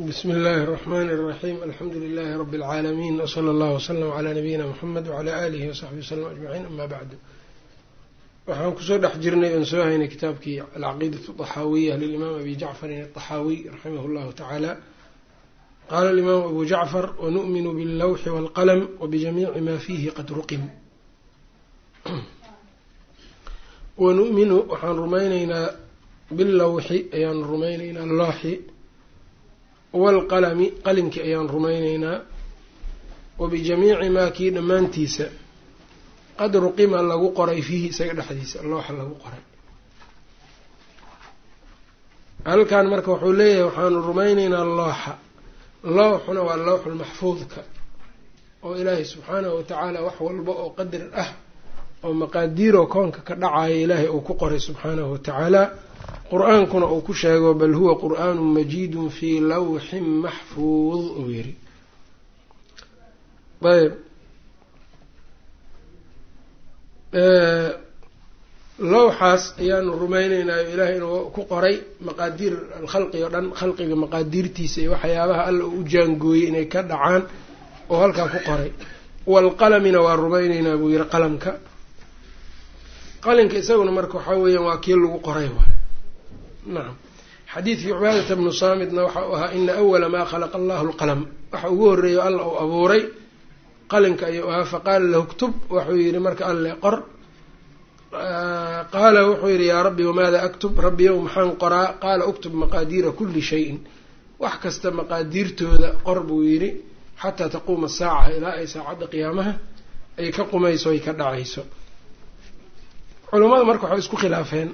bsmi اllahi الرحmn الرaxيm alxamdu لlh rb العaalamiin wslى اllah wslm عlى nabiyina mxamed wعlى alihi وsaxbi wslm aجmaciin ama bacdu waxaan kusoo dhex jirnay oon soo haynay kitaabkii alcaqiidaة الطaxaawiya lilimaam abi jacfarin الطaxaawiy raximah اllahu tacaala qala اlimaamu abu jacfar wanu'minu bاllawxi wاlqalm wbijamiici ma fihi qad ruqim wanu'minu waxaan rumayneynaa bilawxi ayaanu rumayneynaa looxi waalqalami qalinkii ayaan rumayneynaa wabijamiici maa kii dhammaantiisa qad ruqima lagu qoray fiihi isaga dhexdiisa looxa lagu qoray halkan marka wuxuu leeyahay waxaanu rumayneynaa looxa looxuna waa lowxulmaxfuudka oo ilaahay subxaanahu watacaala wax walba oo qadar ah oo maqaadiiroo koonka ka dhacaya ilaahay uu ku qoray subxaanahu watacaala qur'aankuna uu ku sheego bal huwa qur'aanu majiidun fii lawxin maxfuud uu yiri ayb. Lowxaas ayaanu rumayneynaayo ilaahay inuu ku qoray maqaadiir alkhalqi oo dhan khalqiga maqaadiirtiisa iyo waxyaabaha alla uu u jaangooyey inay ka dhacaan oo halkaa ku qoray. Waalqalamina waa rumayneynaa buu yihi qalamka. Qalinka isaguna marka waxaa weeyaan waa kii lagu qoray waay nacam xadiidkii cubaadata bnu saamidna waxa uu ahaa ina awala maa khalaqa allahu lqalam waxa ugu horreeyo alla uu abuuray qalinka ayuu ahaa faqaala lahu ktub wuxuu yihi marka alle qor qaala wuxuu yihi yaa rabbi wamaada aktub rabbiyow maxaan qoraa qaala uktub maqaadiira kuli shayin wax kasta maqaadiirtooda qor buu yidhi xataa taquuma saaca ilaa ay saacadda qiyaamaha ay ka qumayso ay ka dhacayso culammada marka waxay isku khilaafeen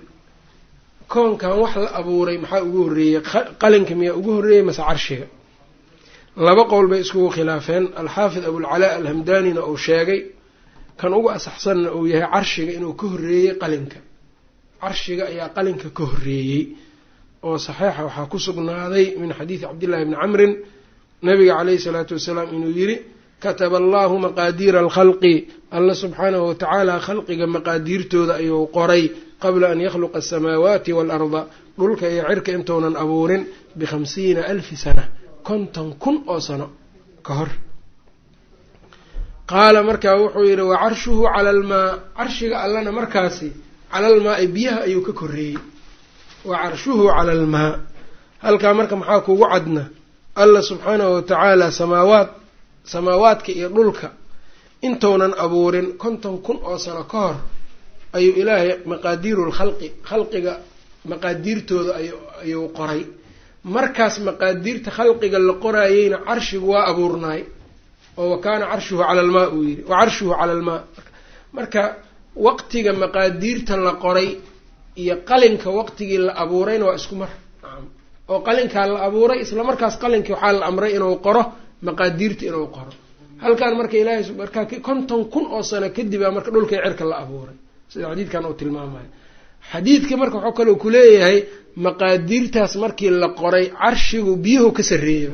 koonkan wax la abuuray maxaa ugu horreeyey? Qalinka miyaa ugu horreeyey mase carshiga. Laba qowl bay iskugu khilaafeen. Alxaafid abulcalaa alhamdanina uu sheegay kan ugu asaxsanna uu yahay carshiga inuu ka horreeyey qalinka. Carshiga ayaa qalinka ka horreeyey oo saxiixa waxaa ku sugnaaday min xadiidi cabdillahi bni camrin. Nabiga caleyhi salaatu wasalaam inuu yidhi kataba allahu maqaadiira alkhalqi. Alla subxaanahu watacaala khalqiga maqaadiirtooda ayuu qoray qabla an yakhluqa asamaawaati waalarda dhulka iyo cirka intuunan abuurin bikhamsiina alfi sana konton kun oo sano ka hor. Qaala markaa wuxuu yidhi wa carshuhu cala almaa carshiga allana markaasi cala almaai biyaha ayuu ka koreeyey wa carshuhu cala almaa halkaa marka maxaa kugu cadna? Alla subxaanahu watacaala samaawaad samaawaadka iyo dhulka intuunan abuurin konton kun oo sano ka hor ayuu ilaahay maqaadiiru lkhalqi khalqiga maqaadiirtooda ayuu qoray. Markaas maqaadiirta khalqiga la qoraayeyna carshigu waa abuurnaay oo wa kaana carshuhu cala almaa uu yidhi wa carshuhu cala almaa. Marka waqtiga maqaadiirta la qoray iyo qalinka waqtigii la abuurayna waa isku mar. Oo qalinkaa la abuuray isla markaas qalinkii waxaa la amray inuu qoro maqaadiirta inuu qoro. Halkan marka ilaahay markaa konton kun oo sano kadib a marka dhulkai cirka la abuuray sida xadiidkan uu tilmaamayo xadiidka marka waxuu kaloo kuleeyahay maqaadiirtaas markii la qoray carshigu biyuhu ka sarreeyay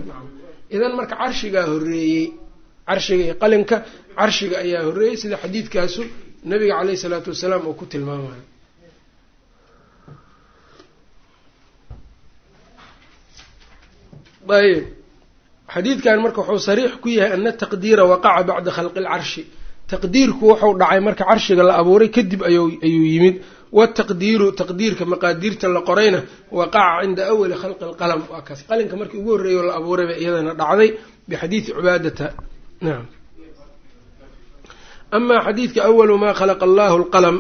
idan marka carshigaa horreeyey carshiga iyo qalinka carshiga ayaa horreeyey sida xadiidkaasu nabiga caleyhi salaatu wasalaam uu ku tilmaamayo ayb xadiidkan marka wuxuu sariix ku yahay ana taqdiira waqaca bacda khalqi lcarshi taqdiirku wuxuu dhacay marka carshiga la abuuray kadib ayuu yimid. Wataqdiiru taqdiirka maqaadiirta la qorayna waqaca cinda awali khalqi lqalam waa kaas qalinka markii ugu horreeyo la abuuray bay iyadana dhacday bixadiidi cubaadata. Nacam amaa xadiidka awalu maa khalaqa allahu lqalam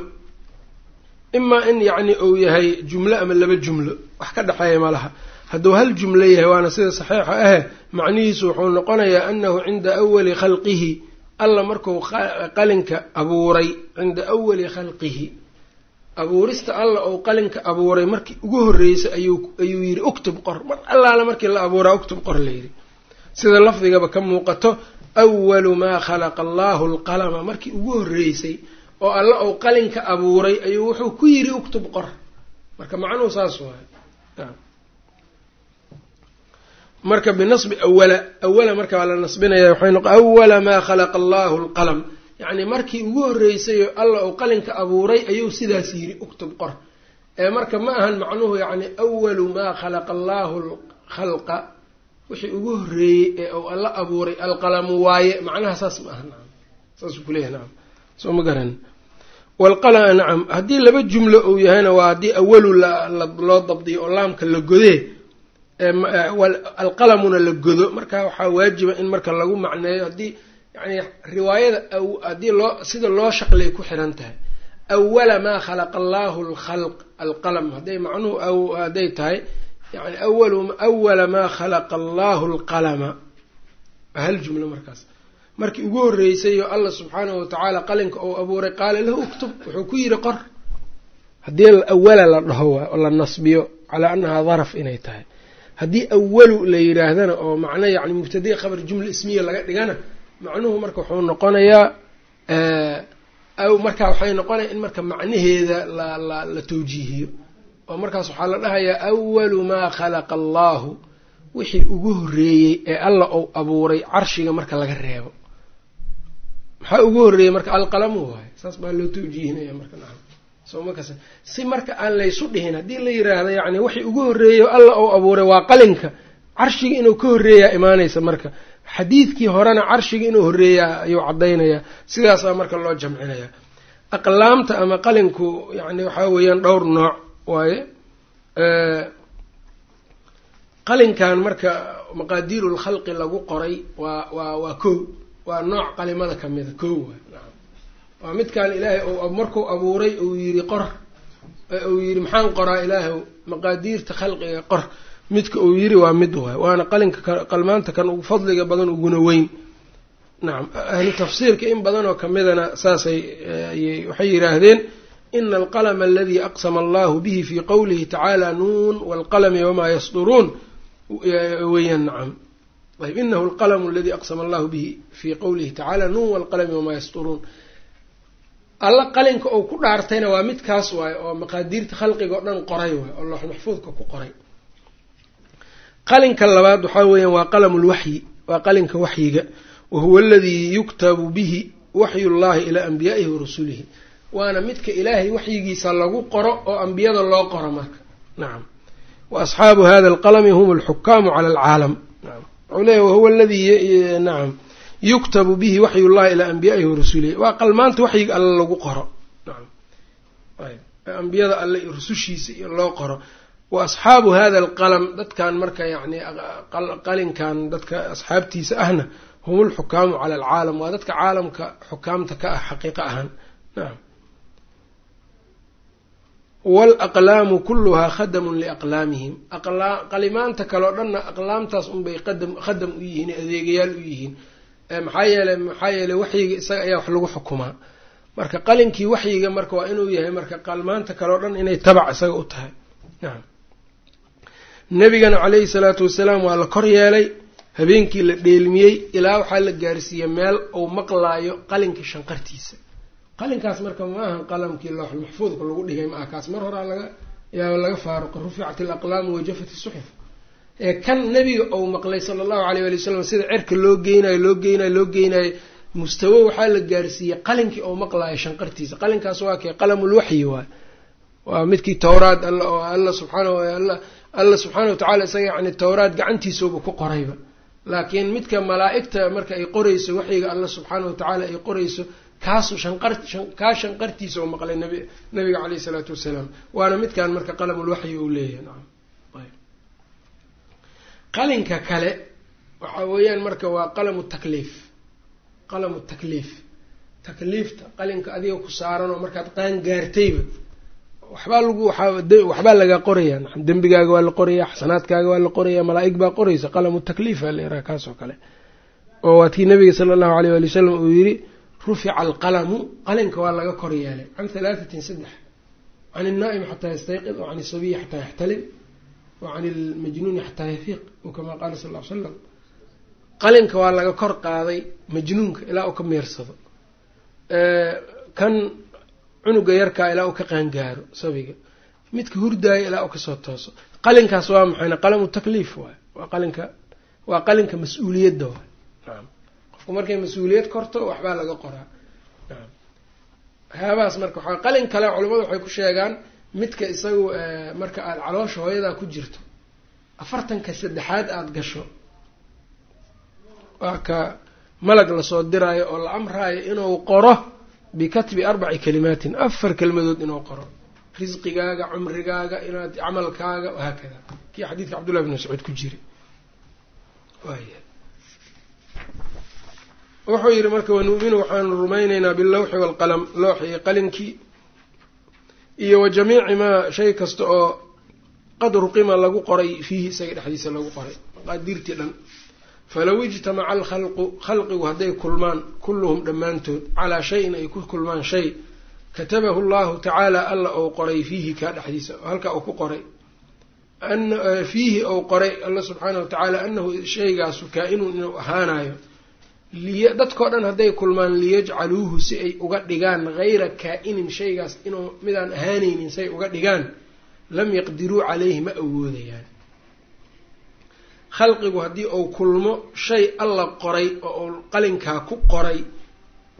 imaa in yacni uu yahay jumlo ama laba jumlo. Wax ka dhexeeya ma laha. Hadduu hal jumlo yahay waana sida saxiixa ahe macnihiisu wuxuu noqonayaa anahu cinda awali khalqihi alla markuu qalinka abuuray cinda awali khalqihi. Abuurista alla ou qalinka abuuray markii ugu horreysay ayuu yidhi uktub qor. Mar allaala markii la abuuraa uktub qor layidhi sida lafdigaba ka muuqato awalu maa khalaqa allahu alqalama. Markii ugu horreysay oo alla ou qalinka abuuray ayuu wuxuu ku yidhi uktub qor. Marka macnuhu saas waay marka binasbi awala awala marka waa la nasbinaya waxay noq awala maa khalaqa allahu alqalam. Yacni markii ugu horreysayoo alla uu qalinka abuuray ayuu sidaas yidhi uktub qor. Ee marka ma ahan macnuhu yacni awalu maa khalaqa allaahu lkhalqa wixii ugu horreeyey ee uu alla abuuray alqalamu waaye macnaha saas ma aha nacam saasuu kuleeyahay nacam soo ma garan. Walqalama nacam haddii laba jumlo uu yahayna waa haddii awalu loo dabdiyo oo laamka la godee alqalamuna la godo. Marka waxaa waajiba in marka lagu macneeyo haddii yani riwaayada haddii loo sida loo shaqlay ku xiran tahay. Awala maa khalaqa allahu lkhalq alqalam. Hadday macnuhu hadday tahay yani awala maa khalaqa allahu alqalama. Hal jumlo markaas. Markii ugu horreysayo allah subxaanahu watacaala qalinka uu abuuray qaala lahu uktub wuxuu ku yidhi qor. Haddii awala la dhaho la nasbiyo calaa annahaa daraf inay tahay haddii awalu la yidhaahdana oo macno yacni mubtadai khabar jumla ismiya laga dhigana macnuhu marka wuxuu noqonayaa marka waxay noqonaya in marka macnaheeda la la tawjiihiyo. Oo markaas waxaa la dhahayaa awalu maa khalaqa allahu wixii ugu horreeyey ee alla uu abuuray carshiga marka laga reebo. Maxaa ugu horreeyey marka alqalamu waayo saas baa loo tawjiihinaya marka nacam soo makas si marka aan laysu dhihin haddii la yiraahdo yacni wixii ugu horreeyo alla uu abuuray waa qalinka. Carshiga inuu ka horreeyaa imaanaysa marka. Xadiidkii horena carshiga inuu horreeyaa ayuu caddaynayaa sidaasaa marka loo jamcinaya. Aqlaamta ama qalinku yacni waxaa weeyaan dhowr nooc waaye. Qalinkan marka maqaadiiru lkhalqi lagu qoray waa waa waa kow waa nooc qalimada kamida kow waay waa midkan ilaahay markuu abuuray uu yidhi qor. Uu yidhi maxaan qoraa ilaahay maqaadiirta khalqiga qor. Midka uu yidhi waa mid waay waana qalinka qalmaanta kan fadliga badan uguna weyn. Nacam ahlu tafsiirka in badan oo kamidana saasay waxay yidhaahdeen ina alqalma aladii aqsama allahu bihi fi qowlihi tacaala nuun waalqalmi wamaa yasduruun. Weeyaan nacam ayb inahu alqalmu aladii aqsama allahu bihi fii qowlihi tacaala nuun waalqalmi wamaa yasduruun alla qalinka uu ku dhaartayna waa midkaas waaye oo maqaadiirta khalqiga oo dhan qoray waay oo loox maxfuudka ku qoray. Qalinka labaad waxaa weeyaan waa qalamu lwaxyi waa qalinka waxyiga wa huwa aladii yuktabu bihi waxyu llahi ilaa anbiyaa'ihi wa rasulihi waana midka ilaahay waxyigiisa lagu qoro oo ambiyada loo qoro marka. Nacam wa asxaabu hada alqalami hum alxukaamu cala alcaalam wuxuu leeyahy wahuwa aladii nacam yuktabu bihi waxyu llahi ilaa anbiyaa'ihi wa rasulihi waa qalmaanta waxyiga alle lagu qoro. Ambiyada alle rusushiisa iyo loo qoro. Wa asxaabu hada alqalam dadkan marka yacni qalinkan dadka asxaabtiisa ahna hum alxukaamu cala alcaalam. Waa dadka caalamka xukaamta ka ah xaqiiqa ahaan. Nacam waalaqlaamu kulluhaa khadamun liaqlaamihim. Qalimaanta kale o dhanna aqlaamtaas unbay qadam khadam u yihiin adeegayaal u yihiin maxaa yeeley maxaa yeeley waxyiga isaga ayaa wax lagu xukumaa. Marka qalinkii waxyiga marka waa inuu yahay marka qalmaanta kale o dhan inay tabac isaga u tahay. Nacam nebigana caleyhi salaatu wasalaam waa la kor yeelay habeenkii la dheelmiyey ilaa waxaa la gaarsiiyey meel uu maqlaayo qalinka shanqartiisa. Qalinkaas marka ma ahan qalamkii looxul maxfuudka lagu dhigay ma aha. Kaas mar horaa laga yaa laga faaruqay ruficat alaqlaamu wajafat isuxuf kan nebiga uu maqlay sala allahu aleyh ali wasalam sida cerka loo geynayo loo geynayo loo geynayo mustawo waxaa la gaarsiiyey qalinkii uu maqlaayo shanqartiisa. Qalinkaas waa kee? Qalamulwaxyi waay waa. Midkii towraad alla oo alla subxaanahu alla subxaana wa tacala isaga yacni towraad gacantiisooba ku qorayba. Laakiin midka malaa'igta marka ay qorayso waxyiga alla subxaana wa tacaala ay qorayso kaasu shanqar kaa shanqartiisa oo maqlay nabi nabiga caleyhi isalaatu wasalaam waana midkan marka qalamulwaxyi uu leeyahay qalinka kale waxa weeyaan marka waa qalamu takliif. Qalamu takliif. Takliifta qalinka adiga ku saaran oo markaad qaan gaartayba waxbaa lagu waxbaa laga qorayaa dembigaaga waa la qorayaa xasanaadkaaga waa la qorayaa malaa-ig baa qoraysa. Qalamu takliif aa la yaraha kaas oo kale. Oo waatii nabiga sala allahu aleyh waali wasalam uu yidhi rufica alqalamu qalinka waa laga kor yeelay can halaatatin saddex. Can ilnaa'imi xataa yastayqid wa can isabiyi xataa yaxtalim wa can ilmajnuuni xataa yafiiq o kamaa qaala sal l slam qalinka waa laga kor qaaday majnuunka ilaa uu ka meersado. Kan cunuga yarkaa ilaa uu ka qaangaaro sabiga midka hurdaaya ilaa uu ka soo tooso. Qalinkaas waa maxayna qalamu takliif waay. Waa qalinka waa qalinka mas'uuliyadda waay. Nacam qofku markay mas'uuliyad korto waxbaa laga qoraa. Nacam waxyaabahaas marka waxaa qalin kale culimmadu waxay ku sheegaan midka isagu marka aada caloosha hooyadaa ku jirto afartanka saddexaad aada gasho waa ka malag la soo diraayo oo la amraayo inuu qoro bikatbi arbaci kalimaatin afar kelimadood inuu qoro. Risqigaaga cumrigaaga inaad camalkaaga wahaakada kii xadiidka cabdullahi bn mascuud ku jira wuxuu yidhi marka wanu'minu waxaanu rumaynaynaa bilawxi waalqalam looxi qalinkii iyo wa jamiici maa shay kasta oo qad ruqima lagu qoray fiihi isaga dhexdiisa lagu qoray maqaadiirtii dhan. Falow ijtamaca alkhalqu khalqigu hadday kulmaan kulluhum dhammaantood calaa shayin ay ku kulmaan shay katabahu llahu tacaala alla ou qoray fiihi kaa dhexdiisa halkaa uu ku qoray. Fiihi ou qoray alla subxaana wa tacaala anahu shaygaasu kaa-inun inuu ahaanayo dadkao dhan hadday kulmaan liyajcaluuhu si ay uga dhigaan hayra kaa-inin shaygaas inuu midaan ahaanaynin si ay uga dhigaan lam yaqdiruu caleyhi ma awoodayaan khalqigu haddii uu kulmo shay alla qoray oo uu qalinkaa ku qoray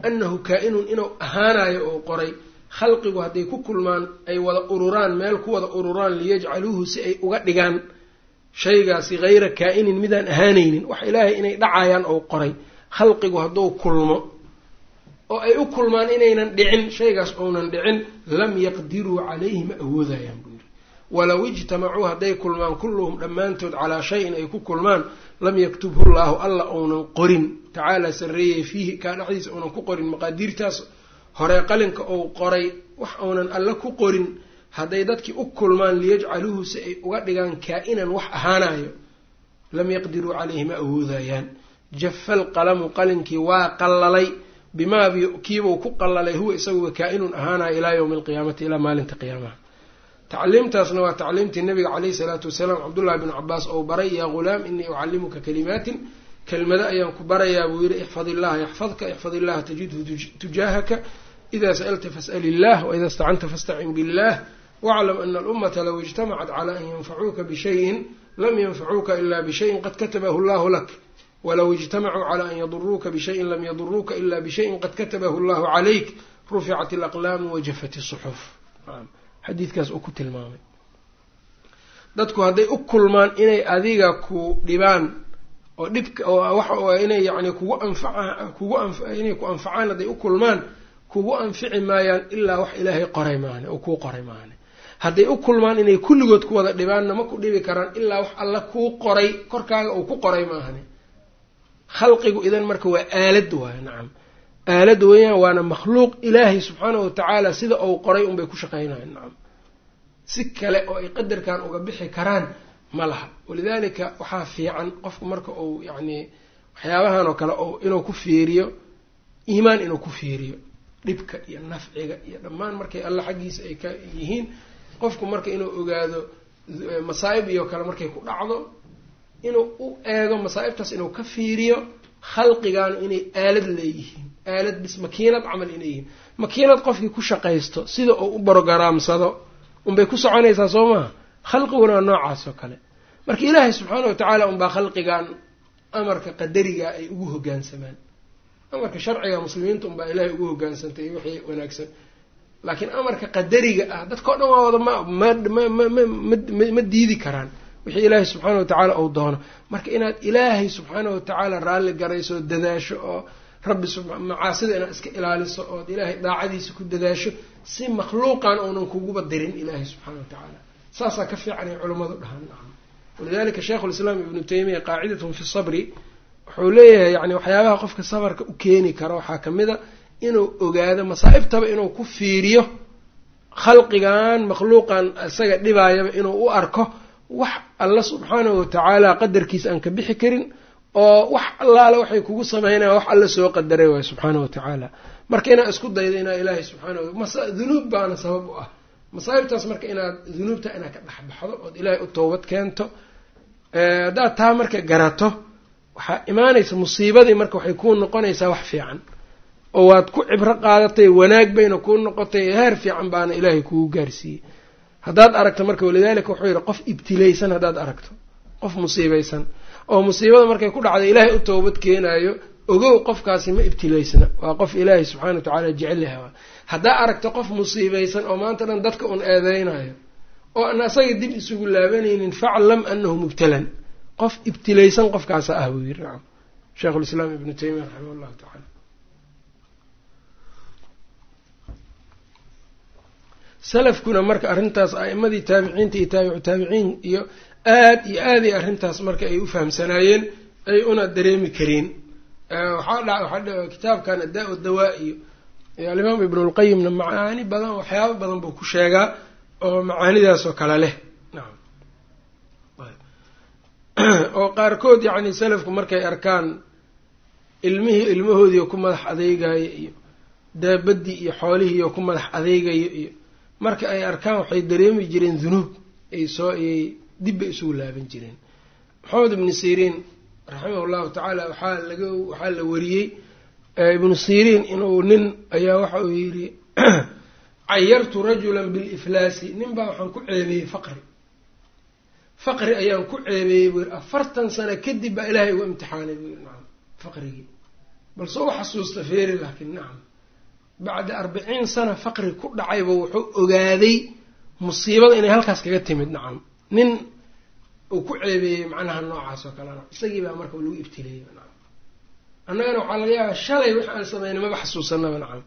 annahu kaa-inun inuu ahaanayo ou qoray khalqigu hadday ku kulmaan ay wada ururaan meel ku wada ururaan liyajcaluuhu si ay uga dhigaan shaygaasi hayra kaa-inin midaan ahaanaynin. Wax ilaahay inay dhacayaan ou qoray khalqigu hadduu kulmo oo ay u kulmaan inaynan dhicin shaygaas ounan dhicin lam yaqdiruu calayhi ma awoodayaan buu yidhi. Walow ijtamacuu hadday kulmaan kulluhum dhammaantood calaa shayin ay ku kulmaan lam yaktubhu llaahu alla ounan qorin. Tacaala sarreeyey fiihi kaa dhexdiisa ounan ku qorin maqaadiirtaas hore qalinka ou qoray wax ounan alla ku qorin. Hadday dadkii u kulmaan liyajcaluuhu si ay uga dhigaan kaa-inan wax ahaanayo lam yaqdiruu calayhi ma awoodayaan jafa alqalamu qalinkii waa qallalay bimaa kiibuu ku qallalay huwa isaguga kaa-inun ahaanayo ilaa yowmi alqiyaamati ilaa maalinta qiyaamaha. Tacliimtaasna waa tacliimtii nabiga caleyhi salaatu wasalaam cabdullahi bnu cabaas ou baray yaa ghulaam inii ucallimuka kalimaatin kelmado ayaan ku barayaa buu yihi ixfad illaha yaxfadka ixfad illaha tajidhu tujaahaka ida sa'alta fas'al illah waida istacanta fastacin billah waclam ana alummata low ijtamacat calaa an yanfacuuka bishayin lam yanfacuuka ila bishayin qad katabahu allahu lak walow ijtamacuu calaa an yaduruuka bishayin lam yaduruuka ila bishayin qad katabahu allahu calayk ruficat alaqlaamu wajafat isuxuf xadiidkaas uu ku tilmaamay dadku hadday u kulmaan inay adiga ku dhibaan oo dhibka oo inay yani kugu anfaca kugu inay ku anfacaan hadday u kulmaan kugu anfici maayaan ilaa wax ilaahay qoray maane oo kuu qoray maane hadday u kulmaan inay kulligood ku wada dhibaanna ma ku dhibi karaan ilaa wax alla kuu qoray korkaaga uu ku qoray maahane khalqigu idan marka waa aalad waayo nacam aalad weeyaan waana makhluuq ilaahay subxaanahu watacaala sida uu qoray unbay ku shaqaynayan nacam si kale oo ay qadarkan uga bixi karaan ma laha. Walidaalika waxaa fiican qofku marka uu yacni waxyaabahan oo kale inuu ku fiiriyo iimaan inuu ku fiiriyo dhibka iyo nafciga iyo dhammaan markay alla xaggiisa ay ka yihiin qofku marka inuu ogaado masaa'ib iyo kale markay ku dhacdo inuu u eego masaa'ibtaas inuu ka fiiriyo khalqigaanu inay aalad leeyihiin aalad bis makiinad camal inay yihiin. Makiinad qofkii ku shaqaysto sida uu u brogaraamsado unbay ku soconaysaa soo maha khalqiguna waa noocaas oo kale. Marka ilaahay subxaana wa tacaala unbaa khalqigan amarka qadariga ay ugu hogaansamaan. Amarka sharciga muslimiinta unbaa ilaahay ugu hogaansantay wixii wanaagsan. Laakiin amarka qadariga ah dadkao dhan waa wada mma diidi karaan wixii ilaahay subxaana wa tacaala uu doono. Marka inaad ilaahay subxaana wa tacaala raalli garayso dadaasho oo rabbi macaasida inaad iska ilaaliso ood ilaahay daacadiisa ku dadaasho si makhluuqan uunan kuguba dirin ilaahay subxaana wa tacaala saasaa ka fiican ay culammadu dhahaan. Walidalika sheikhu lislaam ibnu taymiya qaacidatun fi sabri wuxuu leeyahay yani waxyaabaha qofka sabarka u keeni kara waxaa ka mid a inuu ogaado masaa'ibtaba inuu ku fiiriyo khalqigan makhluuqan isaga dhibaayaba inuu u arko wax alla subxaanahu watacaala qadarkiisa aan ka bixi karin oo wax allaale waxay kugu sameynaya wax alla soo qadaray waay subxaana wa tacaala. Marka inaad isku daydo inaa ilaahay subxaana dunuub baana sabab u ah. Masaa'ibtaas marka inaad dunuubta inaad ka dhexbaxdo ood ilaahay u toobad keento haddaad taa marka garato waxaa imaanaysa musiibadii marka waxay kuu noqonaysaa wax fiican. Oo waad ku cibro qaadatay wanaag bayna kuu noqotay heer fiican baana ilaahay kugu gaarsiiyey haddaad aragto marka walidaalika wuxuu yidhi qof ibtilaysan haddaad aragto qof musiibaysan. Oo musiibada markay ku dhacday ilaahay u toobad keenaayo ogow qofkaasi ma ibtilaysna. Waa qof ilaahay subxana wa tacaala jecel yahay haddaa aragto qof musiibaysan oo maanta dhan dadka un eedeynayo oo aan asaga dib isugu laabanaynin faclam anahu mubtalan. Qof ibtilaysan qofkaasa ah buu yiri sheikhulislaam ibnu taymiya raximah llahu tacala salafkuna marka arrintaas a'imadii taabiciinta iyo taabicu taabiciin iyo aad iyo aaday arrintaas marka ay u fahamsanaayeen ay una dareemi kareen kitaabkan adaa- dawaa iyo alimaam ibnulqayimna macaani badan waxyaaba badan buu ku sheegaa oo macaanidaas oo kale leh. Oo qaarkood yacni salafku markay arkaan ilmihii ilmahoodiio ku madax adeegaya iyo daabadii iyo xoolihiioo ku madax adeegaya iyo marka ay arkaan waxay dareemi jireen dunuub ay soo ayay dibbay isugu laaban jireen. Maxamed ibnu siriin raximah llahu tacaala waxaa laga waxaa la wariyey ibnu siriin inuu nin ayaa waxa uu yidhi cayartu rajulan biliflaasi. Nin baa waxaan ku ceebeeyey faqri. Faqri ayaan ku ceebeeyey buu yidhi afartan sano kadib baa ilaahay ugu imtixaanay. Buu yidhi nacam faqrigii. Balse u xasuusta feeri laakiin nacam bacda arbiciin sana faqri ku dhacayba wuxuu ogaaday musiibada inay halkaas kaga timid nacam nin uu ku ceebeeyey macnaha noocaas oo kalena isagii baa marka lagu ibtileeyey nacam annagana waxaa laga yaabaa shalay wix aan samaynay maba xasuusanaba nacam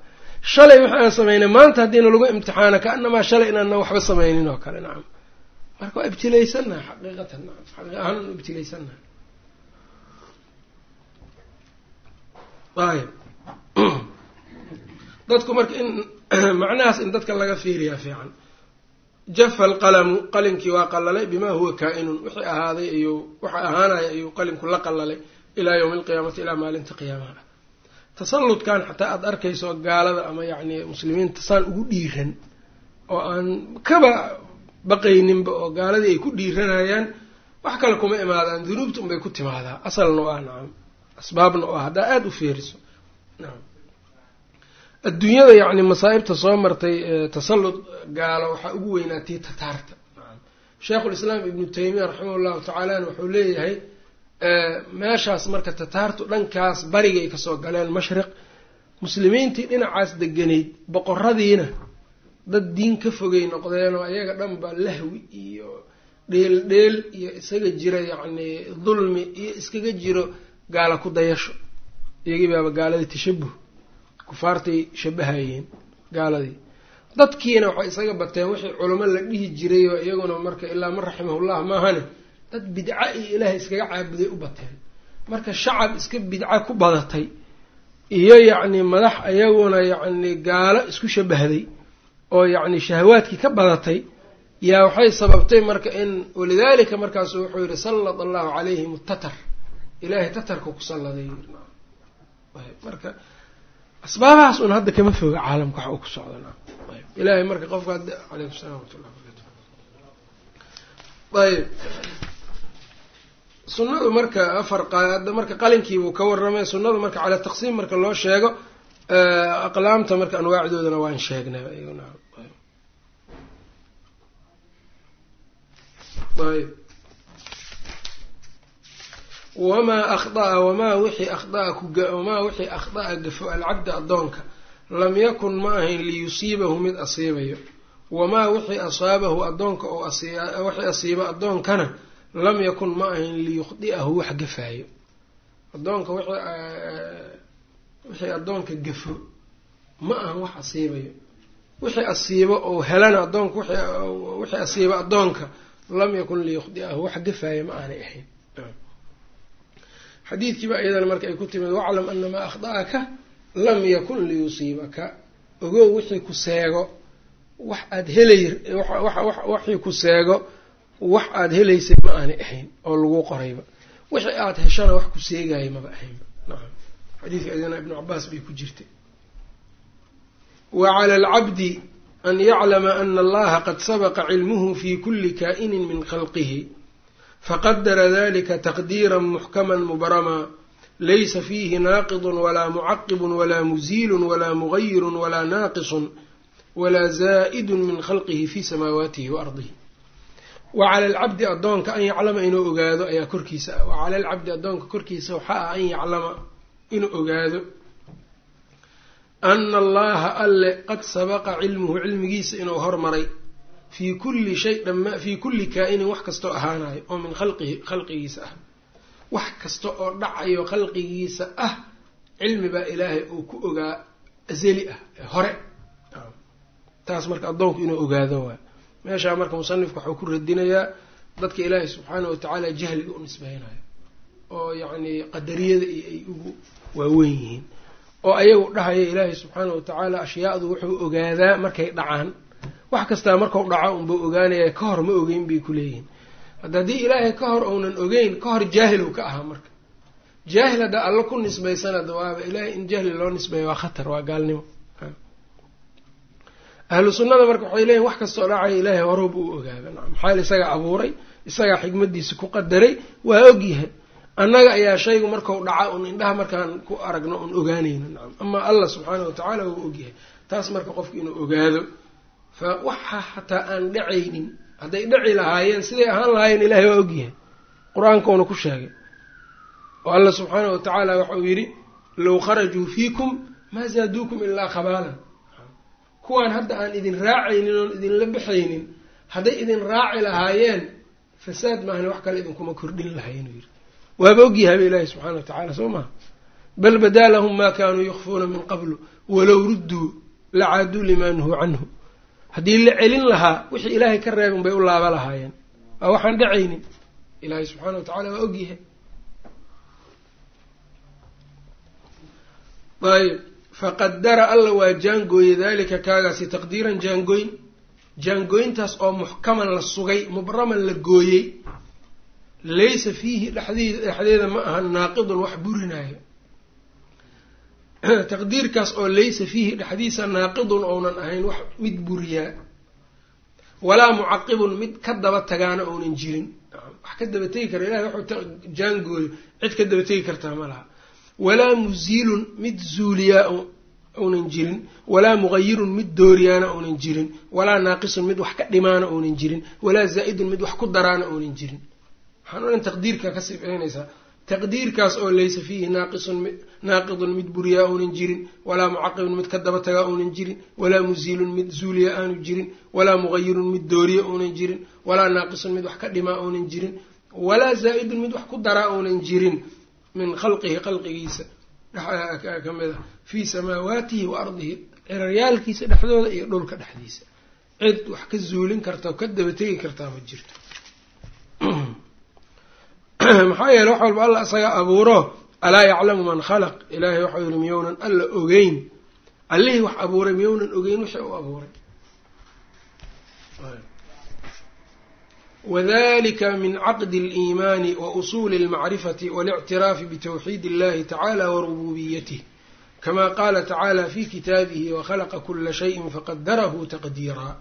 shalay wix aan samaynay maanta haddiina lagu imtixaano kaanamaa shalay inaana waxba samaynin oo kale nacam marka waa ibtilaysannaha xaqiiqatan nacam xaqiiq ahaan ibtilaysannaha ayb dadku marka in macnahaas in dadka laga fiiriyaa fiican. Jafa alqalamu qalinkii waa qalalay bimaa huwa kaa-inun. Wixii ahaaday ayuu waxa ahaanaya ayuu qalinku la qalalay ilaa yowmi alqiyaamati ilaa maalinta qiyaamaha. Ah tasalludkan xataa aada arkayso gaalada ama yacni muslimiinta saan ugu dhiiran oo aan kaba baqayninba oo gaaladii ay ku dhiiranayaan wax kale kuma imaadaan. Dunuubta unbay ku timaadaa. Asalna oo ah nacam asbaabna ah haddaa aada u feeriso nacam adduunyada yacni masaa'ibta soo martay tasallud gaalo waxaa ugu weynaatay tataarta sheikhulislaam ibnu taymiya raximah llahu tacaalana wuxuu leeyahay meeshaas marka tataartu dhankaas barigay ka soo galeen mashriq muslimiintii dhinacaas deganayd boqoradiina dad diin ka fogay noqdeenoo ayaga dhanba lahwi iyo dheel dheel iyo isaga jira yacni dulmi iyo iskaga jiro gaala ku dayasho. Iyagii baaba gaaladii tashabuh kufaartay shabahayeen gaaladii. Dadkiina waxay isaga bateen wixii culamo la dhihi jiray oo iyaguna marka ilaa man raximahullah maahane dad bidca iyo ilaahay iskaga caabuday u bateen. Marka shacab iska bidca ku badatay iyo yacni madax iyaguna yacni gaalo isku shabahday oo yacni shahawaadkii ka badatay yaa waxay sababtay marka in walidaalika markaasu wuxuu yihi sallad allahu calayhim tatar. Ilaahay tatarka ku salladay. Marka asbaabahaas un hadda kama foga caalamka waxa uu ku socda ilaahay marka qofka hadda aleykum salam wratullah barkatu ayb. Sunnadu marka afar qaada marka qalinkiibuu ka warramay sunnadu marka cala taqsiim marka loo sheego aqlaamta marka anwaacdoodana waan sheegnay ayb wamaa akhdaa wamaa wixii akhdaa kuwamaa wixii akhdaa gafo alcabda addoonka lam yakun ma ahayn liyusiibahu mid asiibayo wamaa wixii asaabahu addoonka oo wixii asiiba addoonkana lam yakun ma ahayn liyukhdi'ahu wax gafaayo addoonka wixii addoonka gafo ma ahan wax asiibayo wixii asiibo oo helana addoonka wixii asiiba addoonka lam yakun liyukhdi'ahu wax gafaayo ma aanay ahayn xadiidkiiba iyadana marka ay ku timid waclam ana maa akhda'aka lam yakun liyusiibaka. Ogow wixii ku seego wax aada helay wixii ku seego wax aada helaysay ma aanay ahayn oo lagu qorayba. Wixii aada heshana wax ku seegaayo maba ahaynba nacam xadiidka iyadana ibnu cabaas bay ku jirtay wa cala alcabdi an yaclama ana allaha qad sabaqa cilmuhu fi kuli kaa'inin min khalqihi faqadara dalika taqdiira muxkama mubrama laysa fiihi naaqidun walaa mucaqibun walaa muziilun walaa mugayirun walaa naaqisun walaa zaa'idun min khalqihi fi samaawaatihi wa ardihi wa cala alcabdi addoonka an yaclama inuu ogaado ayaa korkiisa ah wa cala alcabdi addoonka korkiisa waxaa ah an yaclama inuu ogaado ana allaha alle qad sabaqa cilmuhu cilmigiisa inuu hormaray fii kulli shay dhama fii kulli kaa-inin wax kastoo ahaanayo oo min khalqihi khalqigiisa ah wax kasta oo dhacayo khalqigiisa ah cilmi baa ilaahay uu ku ogaa azeli ah ee hore taas marka addoonku inuu ogaado waay meeshaa marka musanifku waxuu ku radinayaa dadka ilaahay subxaana watacaala jahliga u nisbeynayo oo yacni qadariyada iyo ay ugu waaweyn yihiin oo ayagu dhahaya ilaahay subxaana watacaala ashyaadu wuxuu ogaadaa markay dhacaan wax kastaa markau dhaco unbuu ogaanaya ka hor ma ogeyn bay ku leeyihiin. Hadda haddii ilaahay ka hor uunan ogeyn ka hor jaahilow ka ahaa marka. Jaahil hadda alla ku nisbaysanada waaba ilaahay in jahli loo nisbeeya waa khatar waa gaalnimo. Ahlu sunnada marka waxay leeyihiin wax kastoo dhacaya ilaahay horowba u ogaada nacam maxaa isagaa abuuray isagaa xikmadiisa ku qadaray waa ogyahay annaga ayaa shaygu markau dhaca un indhaha markaan ku aragno un ogaanayno nacam. Ama allah subxaana watacaala wuu ogyahay taas marka qofku inuu ogaado fa waxa xataa aan dhacaynin. Hadday dhaci lahaayeen siday ahaan lahaayeen ilaahay waa ogyahay. Qur'aankauna ku sheegay. Oo allah subxaana wa tacaala waxa uu yidhi low kharajuu fiikum maa zaaduukum ilaa khabaalan. Kuwaan hadda aan idin raacaynin oon idinla baxaynin hadday idin raaci lahaayeen fasaad maahane wax kale idinkuma kordhin lahay inuu yidhi. Waaba ogyahayba ilaahi subxana wa tacala soo maha bal badaa lahum maa kaanuu yukfuuna min qablu walow rudduu lacaaduu limaa nuhuu canhu haddii la celin lahaa wixii ilaahay ka reebin bay u laaba lahaayeen. Waa waxaan dhacaynin. Ilaahay subxaana wa tacala waa ogyahay. Ayb faqadara alla waa jaangooye dalika kaagaasi taqdiiran jaangooyn jaangooyntaas oo muxkaman la sugay mubraman la gooyey laysa fiihi dhexded dhexdeeda ma aha naaqidun wax burinayo taqdiirkaas oo laysa fiihi dhexdiisa naaqidun ounan ahayn wax mid buriyaa walaa mucaqibun mid ka daba tagaana ounan jirin. Wax ka daba tegi kara ilahay waxuu jaangooyo cid ka daba tegi kartaa ma laha. Walaa muziilun mid zuuliyaa uunan jirin. Walaa muqayirun mid dooriyaana uunan jirin. Walaa naaqisun mid wax ka dhimaana uunan jirin. Walaa zaa'idun mid wax ku daraana uunan jirin. Waxaan o taqdiirka ka sifaynaysaa taqdiirkaas oo laysa fiihi naaqisun naaqidun mid buriyaa uunan jirin walaa mucaqibun mid ka daba tagaa uunan jirin walaa muziilun mid zuuliya aanu jirin walaa muqayirun mid dooriya uunan jirin walaa naaqisun mid wax ka dhimaa uunan jirin walaa zaa'idun mid wax ku daraa uunan jirin min khalqihi khalqigiisa. Ka mid a fii samaawaatihi wa ardihi ciraryaalkiisa dhexdooda iyo dhulka dhexdiisa. Cid wax ka zuulin karta oo ka daba tegi kartaa ma jirto maxaa yeele wax walba alla isaga abuuro alaa yaclamu man khalaq ilaahay waxau yihi miyownan alla ogeyn allihii wax abuuray miyownan ogeyn wixii u abuuray wadalika min caqdi اliimaani wa usuuli اlmacrifati waاlictiraafi bitawxiid اllahi tacala warububiyatih kama qaala tacala fi kitaabihi wakhalaqa kula shayin faqadarahu taqdiira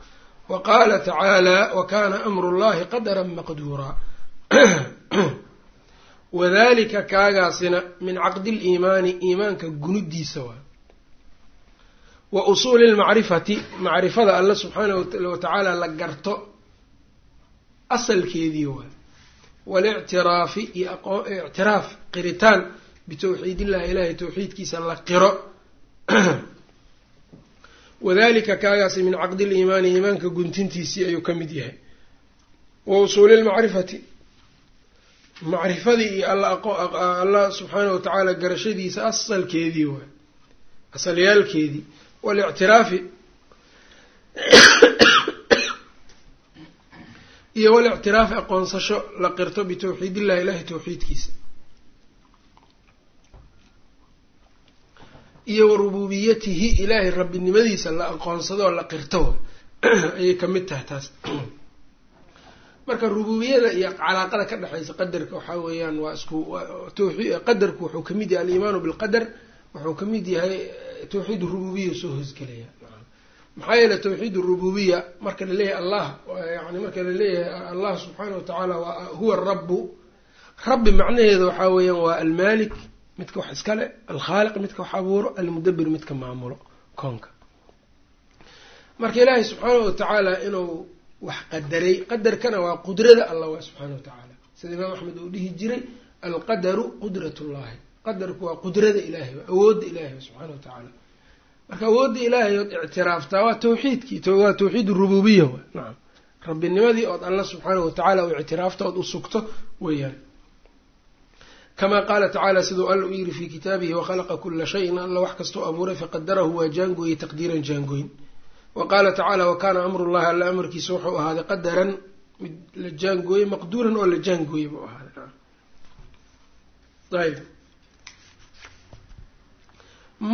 waqaala tacaala wakana amru اllahi qadara maqduura wadalika kaagaasina min caqdi liimaani iimaanka gunudiisa waa. Wa usuuli lmacrifati macrifada alla subxaanahu watacaala la garto asalkeedii waa. Walictiraafi iyo ictiraaf qiritaan bitawxiid illahi ilahay tawxiidkiisa la qiro. Wadalika kaagaasi min caqdi liimaani iimaanka guntintiisii ayuu ka mid yahay. Wa usuuli lmacrifati macrifadii iyo allah subxaana wa tacaala garashadiisa asalkeedii waay. Asalyaalkeedii walictiraafi iyo walictiraafi aqoonsasho la qirto bitawxiid illahi ilahi tawxiidkiisa. Iyo wa rububiyatihi ilaahay rabbinimadiisa la aqoonsadoo la qirto ayay ka mid tahay taas marka rububiyada iyo calaaqada ka dhexaysa qadarka waxaa weeyaan waa isku qadarku wuxuu ka mid yahay aliimaanu bilqadar wuxuu ka mid yahay tawxiid rububiya soo hoosgelaya maxaa yeele tawxiid rububiya marka la leeyahay allah yani marka la leeyahay allah subxaana watacaala waa huwa rabu rabbi macnaheeda waxaa weeyaan waa almaalik midka wax iskale alkhaaliq midka wax abuuro almudabir midka maamulo koonka. Marka ilaahay subxaana watacaala inuu wax qadaray. Qadarkana waa qudrada allah waa subxaana wa tacaala sida imaam axmed uu dhihi jiray alqadaru qudrat ullahi qadarku waa qudrada ilahay waa awoodda ilahay subxaana wa marka awoodda ilaahay ood ictiraaftaa waa tawxiidkii waa tawxiid rububiya nacam rabbinimadii ood alla subxaana wa tacaala u ictiraafta ood u sugto weeyaan. Kamaa qaala tacaala siduu alla u yidhi fii kitaabihi wakhalaqa kula shayin alla wax kastoo abuuray faqadarahu waa jaangooyey taqdiiran jaangooyn wa qaala tacaala wa kaana amrullahi alla amarkiisa wuxuu ahaaday qadaran mid la jaangooyey maqduuran oo la jaangooyey buu ahaaday. Ayb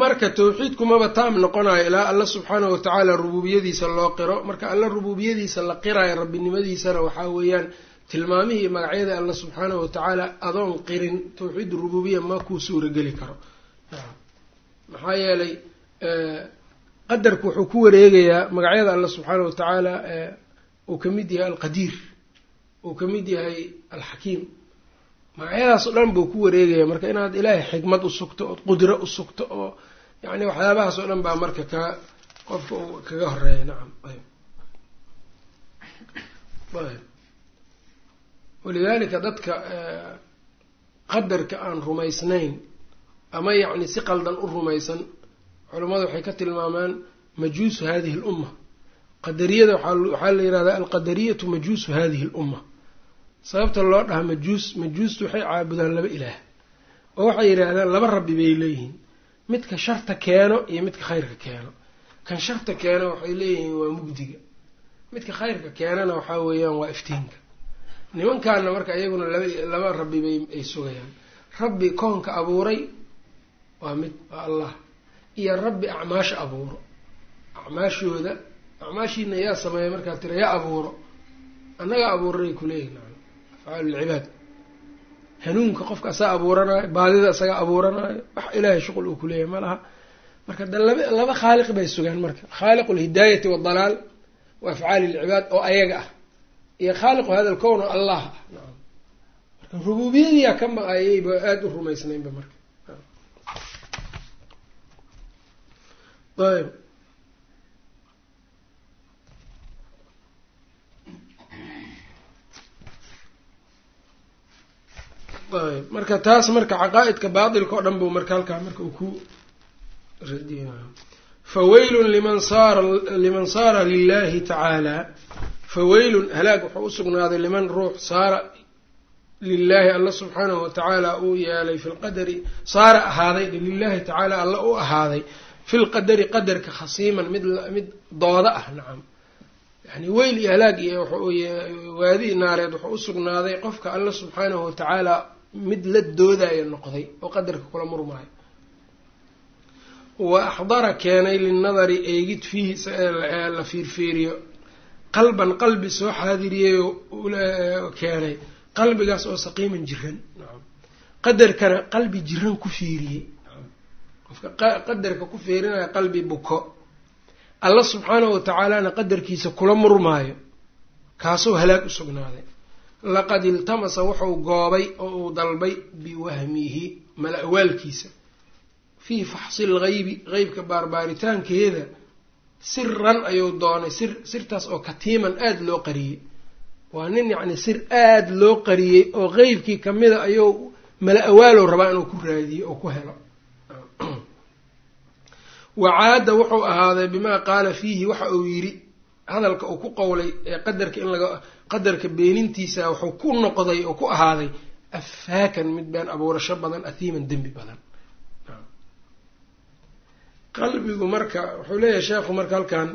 marka tawxiidkumaba taam noqonayo ilaa alla subxaanahu watacaala rubuubiyadiisa loo qiro. Marka alla rubuubiyadiisa la qirayo rabbinimadiisana waxaa weeyaan tilmaamihii magacyada alla subxaanahu watacaala adoon qirin tawxiid rubuubiya ma kuu suurageli karo. Maxaa yeelay qadarku wuxuu ku wareegayaa magacyada alla subxaanahu watacaala uu ka mid yahay alqadiir uu ka mid yahay alxakiim magacyadaas oo dhan buu ku wareegaya marka inaad ilaahay xikmad u sugto ood qudro u sugto oo yacni waxyaabahaas oo dhan baa marka ka qofka uu kaga horreeya nacam walidaalika dadka qadarka aan rumaysnayn ama yacni si qaldan u rumaysan culammadu waxay ka tilmaamaan majuusu hadihi alumma. Qadariyada waxaa la yihahdaa alqadariyatu majuusu hadihi alumma. Sababta loo dhaha majuus majuustu waxay caabudaan laba ilaah. Oo waxay yidhaahdaan laba rabbi bay leeyihiin. Midka sharta keeno iyo midka khayrka keeno. Kan sharta keeno waxay leeyihiin waa mugdiga midka khayrka keenana waxaa weeyaan waa iftiinka. Nimankaana marka iyaguna laba laba rabbi bay ay sugayaan. Rabbi koonka abuuray waa mid waa allah iyo rabbi acmaasha abuuro. Acmaashooda acmaashiina yaa sameeya markaa tira yaa abuuro annaga abuuray kuleeyihin afcaal lcibaad hanuunka qofka asaa abuuranaayo baadida isaga abuuranaayo wax ilaahay shuqul uu kuleeyahay ma laha. Marka de laba laba khaaliq bay sugaan marka. Khaaliqu lhidaayati waaldalaal wa afcaali lcibaad oo ayaga ah. Iyo khaaliqu hada lkown oo allah ah marka rubuubiyadiyaa ka ma-ayayba aada u rumaysnaynba marka ayb ayb marka taas marka caqaa-idka baatilka oo dhan buu marka halkaa marka uu ku radinayo fawaylun liman saara liman saara lilahi tacaala fawaylun halaag wuxuu usugnaaday liman ruux saara lilaahi alla subxaanahu watacaala uu yeelay fi lqadari saara ahaaday lilahi tacaala alla u ahaaday fi lqadari qadarka khasiiman mid mid dooda ah nacam yani weyl iyo halaag iyo waadi naareed wuxuu usugnaaday qofka alla subxaanahu watacaala mid la doodaya noqday oo qadarka kula murmaayo wa axdara keenay linnadari eegid fiihi la fiirfiiriyo qalban qalbi soo xaadiriyey keenay qalbigaas oo saqiiman jiran qadarkana qalbi jiran ku fiiriyey qofka qadarka ku fiirinaya qalbi buko. Alla subxaanahu watacaalana qadarkiisa kula murmaayo. Kaasoo halaag u sugnaaday. Laqad iltamasa wuxuu goobay oo uu dalbay biwahmihi mala-awaalkiisa fii faxsi lgaybi qeybka baarbaaritaankeeda siran ayuu doonay. Sir sirtaas oo katiiman aada loo qariyey. Waa nin yacni sir aada loo qariyey oo qeybkii kamida ayuu mala-awaalow rabaa inuu ku raadiyo oo ku helo wacaada wuxuu ahaaday bimaa qaala fiihi waxa uu yidhi hadalka uu ku qowlay ee qadarka in laga qadarka beenintiisa wuxuu ku noqday oo ku ahaaday afaakan mid been abuurasho badan athiiman dembi badan. Qalbigu marka wuxuu leeyahay sheekhu marka halkan